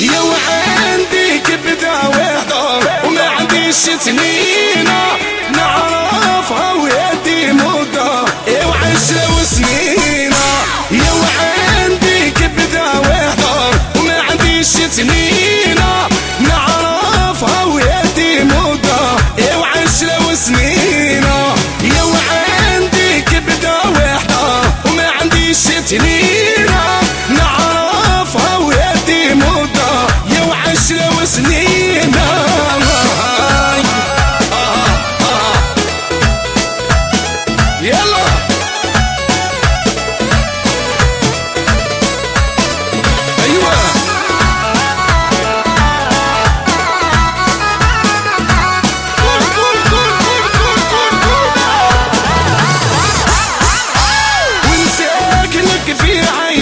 يا وعندي كبدة وهضم وما عنديش تنينه يلا. أيوه. كل كل كل كل كل كل وانساك لك في عين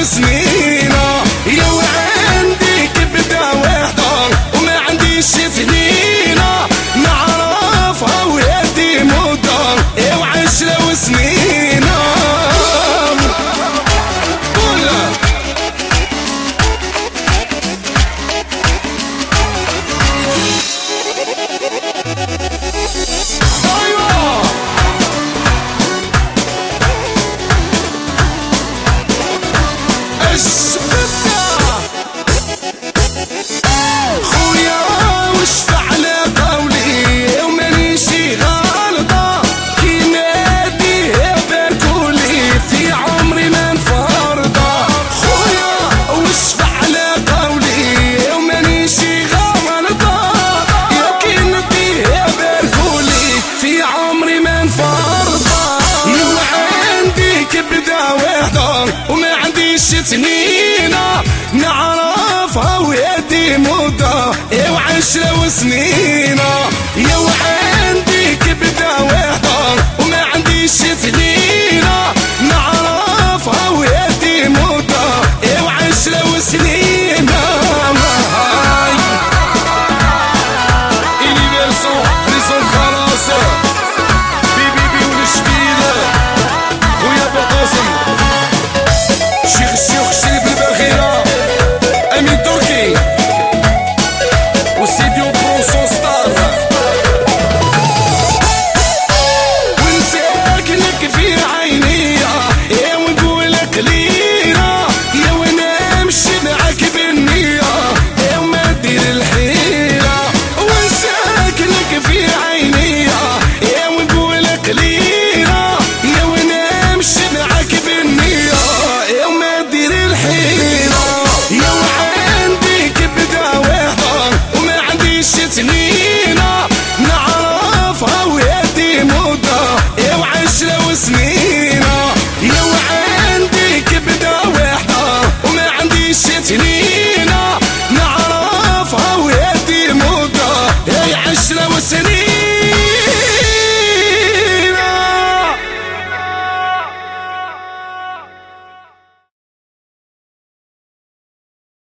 with me? Yes! عشتنينا نعرفها ويدي مدة ايو عشرة وسنينا